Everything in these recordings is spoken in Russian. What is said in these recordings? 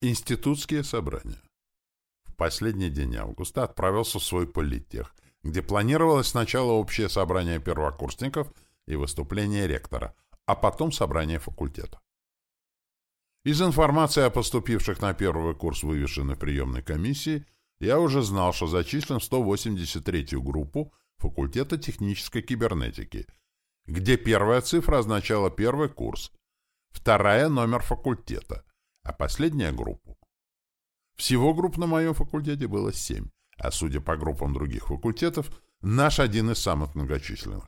Институтские собрания. В последний день августа отправился в свой политех, где планировалось сначала общее собрание первокурсников и выступление ректора, а потом собрание факультета. Из информации о поступивших на первый курс вывешенной приемной комиссии я уже знал, что зачислен в 183-ю группу факультета технической кибернетики, где первая цифра означала первый курс, вторая — номер факультета, а последняя — группу. Всего групп на моем факультете было семь, а судя по группам других факультетов, наш один из самых многочисленных.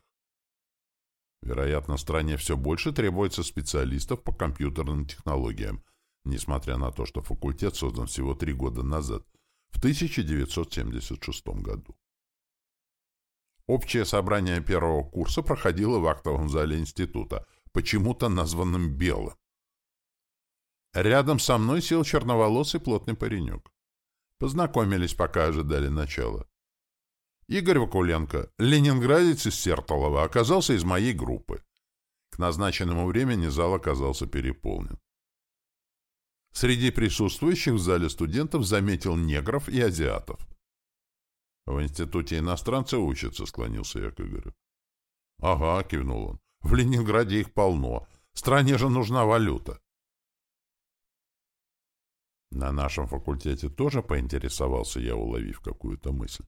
Вероятно, стране все больше требуется специалистов по компьютерным технологиям, несмотря на то, что факультет создан всего три года назад, в 1976 году. Общее собрание первого курса проходило в актовом зале института, почему-то названным «Белым». Рядом со мной сел черноволосый плотный паренек. Познакомились, пока ожидали начала. Игорь Вакуленко, ленинградец из Сертолова, оказался из моей группы. К назначенному времени зал оказался переполнен. Среди присутствующих в зале студентов заметил негров и азиатов. «В институте иностранцы учатся», — склонился я к Игорю. «Ага», — кивнул он. «В Ленинграде их полно. Стране же нужна валюта». На нашем факультете тоже поинтересовался я, уловив какую-то мысль.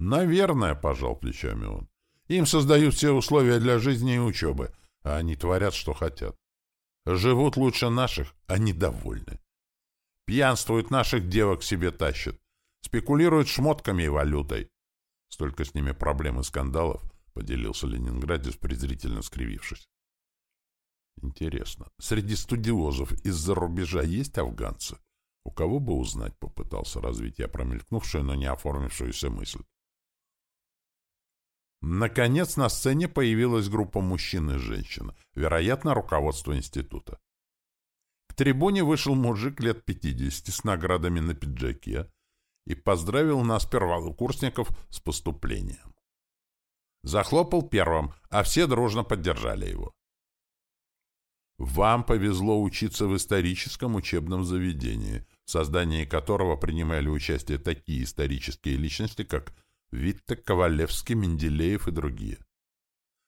Наверное, пожал плечами он. Им создают все условия для жизни и учебы, а они творят, что хотят. Живут лучше наших, они довольны. Пьянствуют наших девок себе тащат. Спекулируют шмотками и валютой. Столько с ними проблем и скандалов, поделился Ленинградец, презрительно скривившись. Интересно, среди студиозов из-за рубежа есть афганцы? У кого бы узнать, попытался развить я промелькнувшую, но не оформившуюся мысль. Наконец на сцене появилась группа мужчин и женщин, вероятно, руководство института. К трибуне вышел мужик лет 50 с наградами на пиджаке и поздравил нас, первокурсников, с поступлением. Захлопал первым, а все дружно поддержали его. Вам повезло учиться в историческом учебном заведении, в создании которого принимали участие такие исторические личности, как Витте, Ковалевский, Менделеев и другие.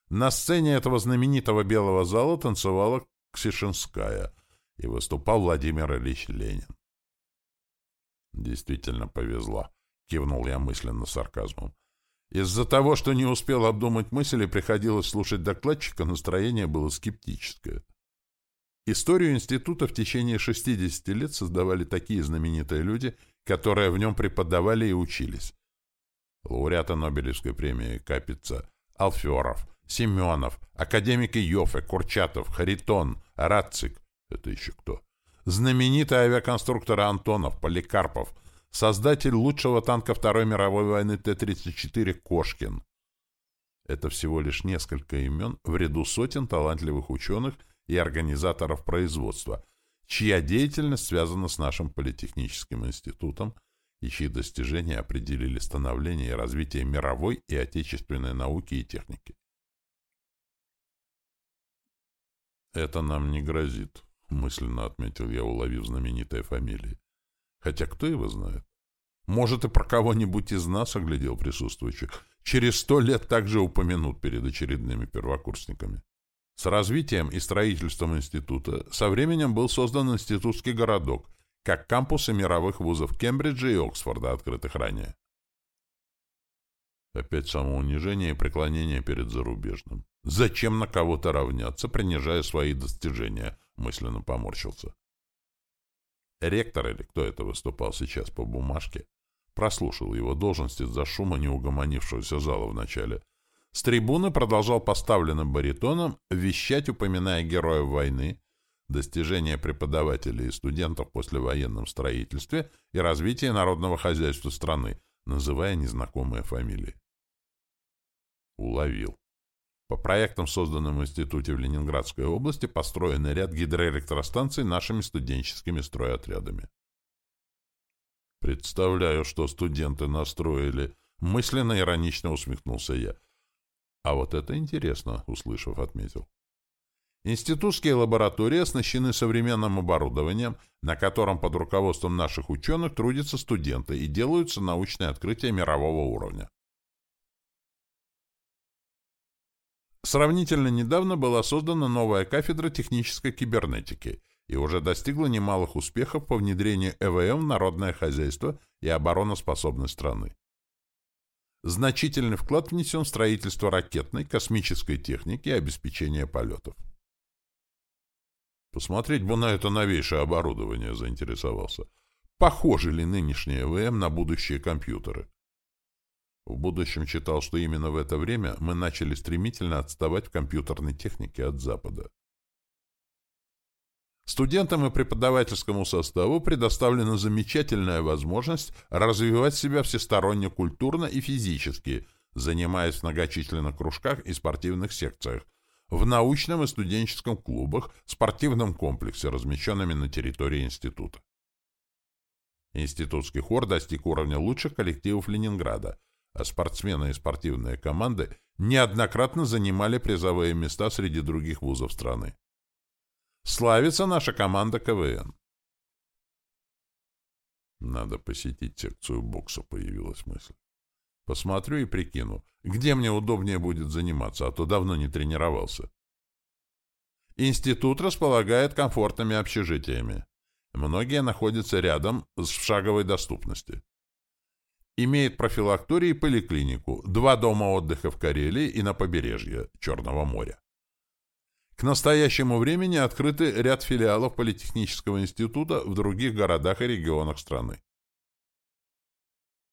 На сцене этого знаменитого белого зала танцевала Ксишинская и выступал Владимир Ильич Ленин. «Действительно повезло», — кивнул я мысленно сарказмом. Из-за того, что не успел обдумать мысли, приходилось слушать докладчика, настроение было скептическое. Историю института в течение 60 лет создавали такие знаменитые люди, которые в нем преподавали и учились. Лауреаты Нобелевской премии Капица, Алферов, Семенов, академики Йофе, Курчатов, Харитон, Радцик. Это еще кто? Знаменитый авиаконструктор Антонов, Поликарпов, создатель лучшего танка Второй мировой войны Т-34 Кошкин. Это всего лишь несколько имен в ряду сотен талантливых ученых и организаторов производства, чья деятельность связана с нашим политехническим институтом и чьи достижения определили становление и развитие мировой и отечественной науки и техники. «Это нам не грозит», — мысленно отметил я, уловив знаменитые фамилии. «Хотя кто его знает? Может, и про кого-нибудь из нас оглядел присутствующих. Через сто лет также упомянут перед очередными первокурсниками». С развитием и строительством института со временем был создан институтский городок, как кампусы мировых вузов Кембриджа и Оксфорда, открытых ранее. Опять самоунижение и преклонение перед зарубежным. Зачем на кого-то равняться, принижая свои достижения? Мысленно поморщился. Ректор, или кто это выступал сейчас по бумажке, прослушал его должность из-за шума неугомонившегося зала в начале — с трибуны продолжал поставленным баритоном вещать, упоминая героев войны, достижения преподавателей и студентов после военном строительстве и развития народного хозяйства страны, называя незнакомые фамилии. Уловил. По проектам, созданным в институте в Ленинградской области, построен ряд гидроэлектростанций нашими студенческими стройотрядами. Представляю, что студенты настроили. Мысленно иронично усмехнулся я. А вот это интересно, услышав, отметил. Институтские лаборатории оснащены современным оборудованием, на котором под руководством наших ученых трудятся студенты и делаются научные открытия мирового уровня. Сравнительно недавно была создана новая кафедра технической кибернетики и уже достигла немалых успехов по внедрению ЭВМ в народное хозяйство и обороноспособность страны. Значительный вклад внесен в строительство ракетной, космической техники и обеспечение полетов. Посмотреть бы на это новейшее оборудование, заинтересовался. Похожи ли нынешние ЭВМ на будущие компьютеры? В будущем читал, что именно в это время мы начали стремительно отставать в компьютерной технике от Запада. Студентам и преподавательскому составу предоставлена замечательная возможность развивать себя всесторонне культурно и физически, занимаясь в многочисленных кружках и спортивных секциях, в научном и студенческом клубах, спортивном комплексе, размещенными на территории института. Институтский хор достиг уровня лучших коллективов Ленинграда, а спортсмены и спортивные команды неоднократно занимали призовые места среди других вузов страны. Славится наша команда КВН. Надо посетить секцию бокса, появилась мысль. Посмотрю и прикину, где мне удобнее будет заниматься, а то давно не тренировался. Институт располагает комфортными общежитиями. Многие находятся рядом с шаговой доступности. Имеет профилакторий и поликлинику, два дома отдыха в Карелии и на побережье Черного моря. К настоящему времени открыты ряд филиалов Политехнического института в других городах и регионах страны.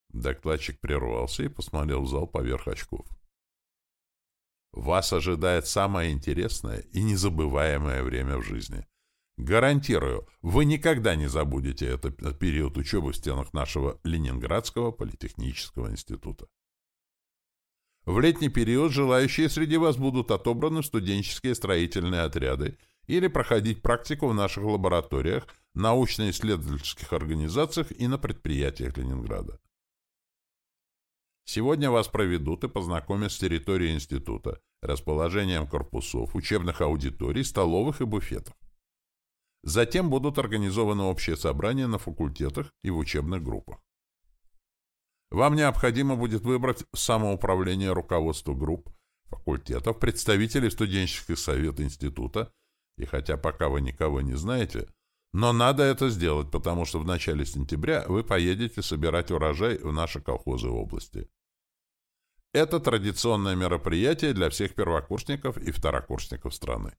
Докладчик прервался и посмотрел в зал поверх очков. Вас ожидает самое интересное и незабываемое время в жизни. Гарантирую, вы никогда не забудете этот период учебы в стенах нашего Ленинградского политехнического института. В летний период желающие среди вас будут отобраны в студенческие строительные отряды или проходить практику в наших лабораториях, научно-исследовательских организациях и на предприятиях Ленинграда. Сегодня вас проведут и познакомят с территорией института, расположением корпусов, учебных аудиторий, столовых и буфетов. Затем будут организованы общие собрания на факультетах и в учебных группах. Вам необходимо будет выбрать самоуправление руководства групп, факультетов, представителей студенческих советов института, и хотя пока вы никого не знаете, но надо это сделать, потому что в начале сентября вы поедете собирать урожай в наши колхозы области. Это традиционное мероприятие для всех первокурсников и второкурсников страны.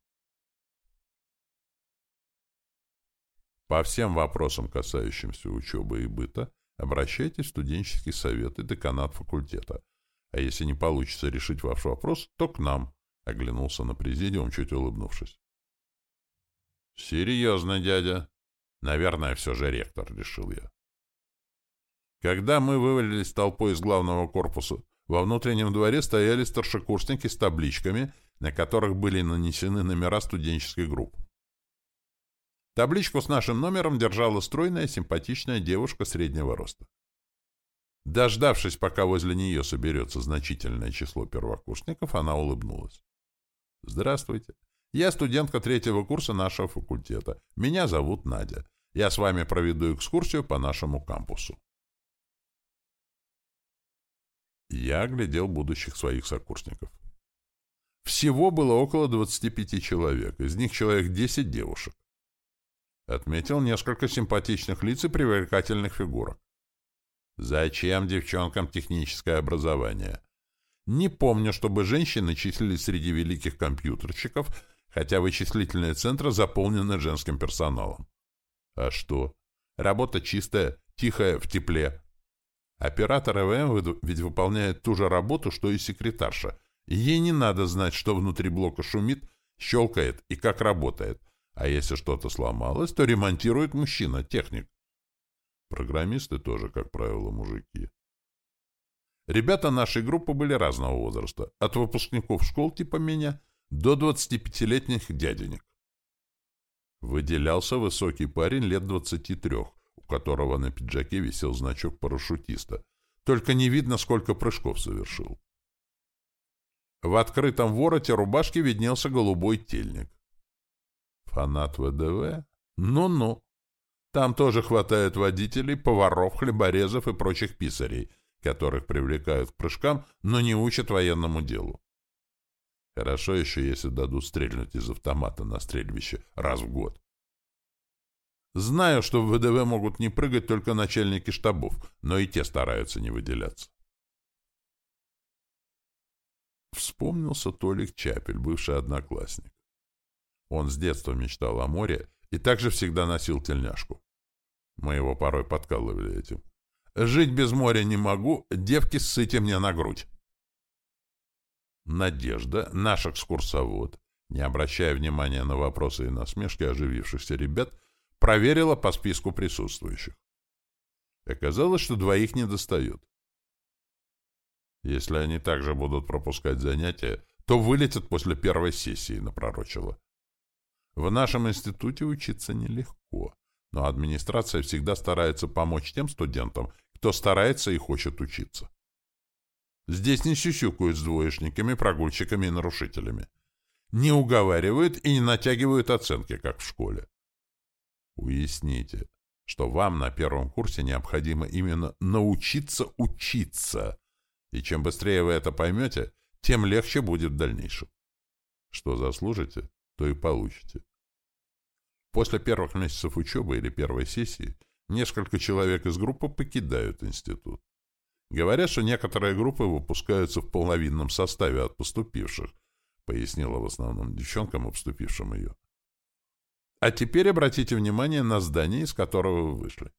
По всем вопросам, касающимся учебы и быта, обращайтесь в студенческий совет и деканат факультета. А если не получится решить ваш вопрос, то к нам, — оглянулся на президиум, чуть улыбнувшись. — Серьезно, дядя. Наверное, все же ректор, — решил я. Когда мы вывалились толпой из главного корпуса, во внутреннем дворе стояли старшекурсники с табличками, на которых были нанесены номера студенческих групп. Табличку с нашим номером держала стройная, симпатичная девушка среднего роста. Дождавшись, пока возле нее соберется значительное число первокурсников, она улыбнулась. «Здравствуйте. Я студентка третьего курса нашего факультета. Меня зовут Надя. Я с вами проведу экскурсию по нашему кампусу». Я оглядел будущих своих сокурсников. Всего было около 25 человек, из них человек 10 девушек. Отметил несколько симпатичных лиц и привлекательных фигурок. Зачем девчонкам техническое образование? Не помню, чтобы женщины числились среди великих компьютерщиков, хотя вычислительные центры заполнены женским персоналом. А что? Работа чистая, тихая, в тепле. Оператор ЭВМ ведь выполняет ту же работу, что и секретарша. Ей не надо знать, что внутри блока шумит, щелкает и как работает. А если что-то сломалось, то ремонтирует мужчина, техник. Программисты тоже, как правило, мужики. Ребята нашей группы были разного возраста, от выпускников школ типа меня до 25-летних дяденек. Выделялся высокий парень лет 23, у которого на пиджаке висел значок парашютиста. Только не видно, сколько прыжков совершил. В открытом вороте рубашки виднелся голубой тельник. Фанат ВДВ? Ну-ну. Там тоже хватает водителей, поваров, хлеборезов и прочих писарей, которых привлекают к прыжкам, но не учат военному делу. Хорошо еще, если дадут стрельнуть из автомата на стрельбище раз в год. Знаю, что в ВДВ могут не прыгать только начальники штабов, но и те стараются не выделяться. Вспомнился Толик Чапель, бывший одноклассник. Он с детства мечтал о море и также всегда носил тельняшку. Мы его порой подкалывали этим. «Жить без моря не могу, девки ссыте мне на грудь». Надежда, наш экскурсовод, не обращая внимания на вопросы и насмешки оживившихся ребят, проверила по списку присутствующих. Оказалось, что двоих не достает. Если они также будут пропускать занятия, то вылетят после первой сессии, напророчила. В нашем институте учиться нелегко, но администрация всегда старается помочь тем студентам, кто старается и хочет учиться. Здесь не сюсюкают с двоечниками, прогульщиками и нарушителями. Не уговаривают и не натягивают оценки, как в школе. Уясните, что вам на первом курсе необходимо именно научиться учиться, и чем быстрее вы это поймете, тем легче будет в дальнейшем. Что заслужите, то и получите. После первых месяцев учебы или первой сессии несколько человек из группы покидают институт. Говорят, что некоторые группы выпускаются в половинном составе от поступивших, пояснила в основном девчонкам, обступившим ее. А теперь обратите внимание на здание, из которого вы вышли.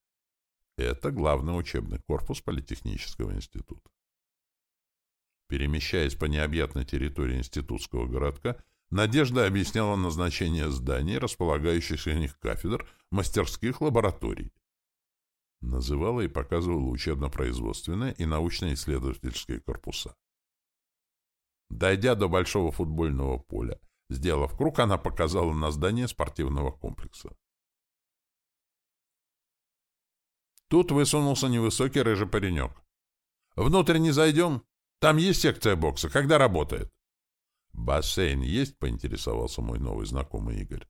Это главный учебный корпус Политехнического института. Перемещаясь по необъятной территории институтского городка, Надежда объясняла назначение зданий, располагающихся в них кафедр, мастерских лабораторий. Называла и показывала учебно-производственные и научно-исследовательские корпуса. Дойдя до большого футбольного поля, сделав круг, она показала на здание спортивного комплекса. Тут высунулся невысокий рыжий паренек. «Внутрь не зайдем? Там есть секция бокса. Когда работает?» «Бассейн есть?» — поинтересовался мой новый знакомый Игорь.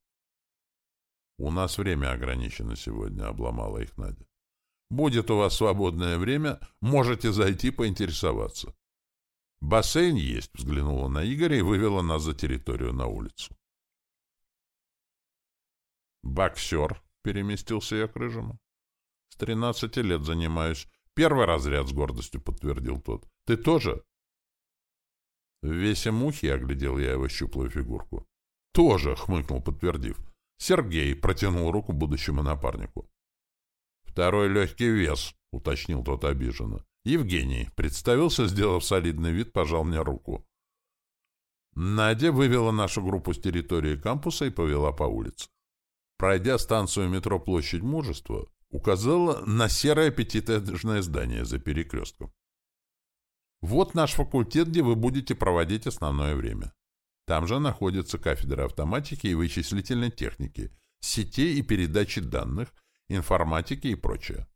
«У нас время ограничено сегодня», — обломала их Надя. «Будет у вас свободное время, можете зайти поинтересоваться». «Бассейн есть», — взглянула на Игоря и вывела нас за территорию на улицу. «Боксер», — переместился я к Рыжему. «С тринадцати лет занимаюсь. Первый разряд с гордостью подтвердил тот. Ты тоже?» В весе мухи оглядел я его щуплую фигурку. «Тоже!» — хмыкнул, подтвердив. Сергей протянул руку будущему напарнику. «Второй легкий вес», — уточнил тот обиженно. «Евгений», — представился, сделав солидный вид, пожал мне руку. Надя вывела нашу группу с территории кампуса и повела по улице. Пройдя станцию метро «Площадь Мужества», указала на серое пятиэтажное здание за перекрестком. Вот наш факультет, где вы будете проводить основное время. Там же находится кафедра автоматики и вычислительной техники, сетей и передачи данных, информатики и прочее.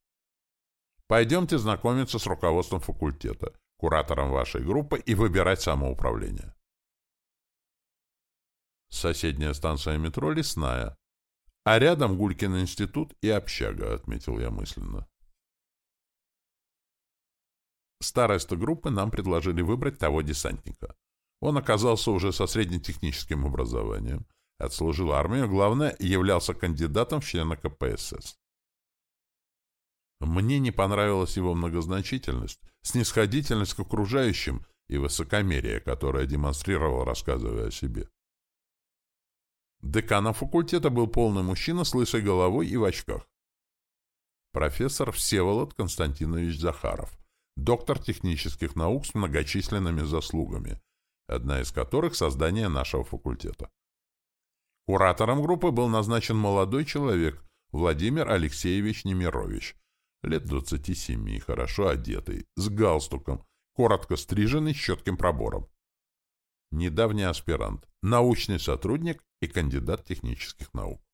Пойдемте знакомиться с руководством факультета, куратором вашей группы и выбирать самоуправление. Соседняя станция метро «Лесная», а рядом Гулькин институт и общага, отметил я мысленно. Староста группы нам предложили выбрать того десантника. Он оказался уже со среднетехническим образованием, отслужил армию, главное, являлся кандидатом в члена КПСС. Мне не понравилась его многозначительность, снисходительность к окружающим и высокомерие, которое демонстрировал, рассказывая о себе. Деканом факультета был полный мужчина с лысой головой и в очках. Профессор Всеволод Константинович Захаров доктор технических наук с многочисленными заслугами, одна из которых — создание нашего факультета. Куратором группы был назначен молодой человек Владимир Алексеевич Немирович, лет 27, хорошо одетый, с галстуком, коротко стриженный, с четким пробором. Недавний аспирант, научный сотрудник и кандидат технических наук.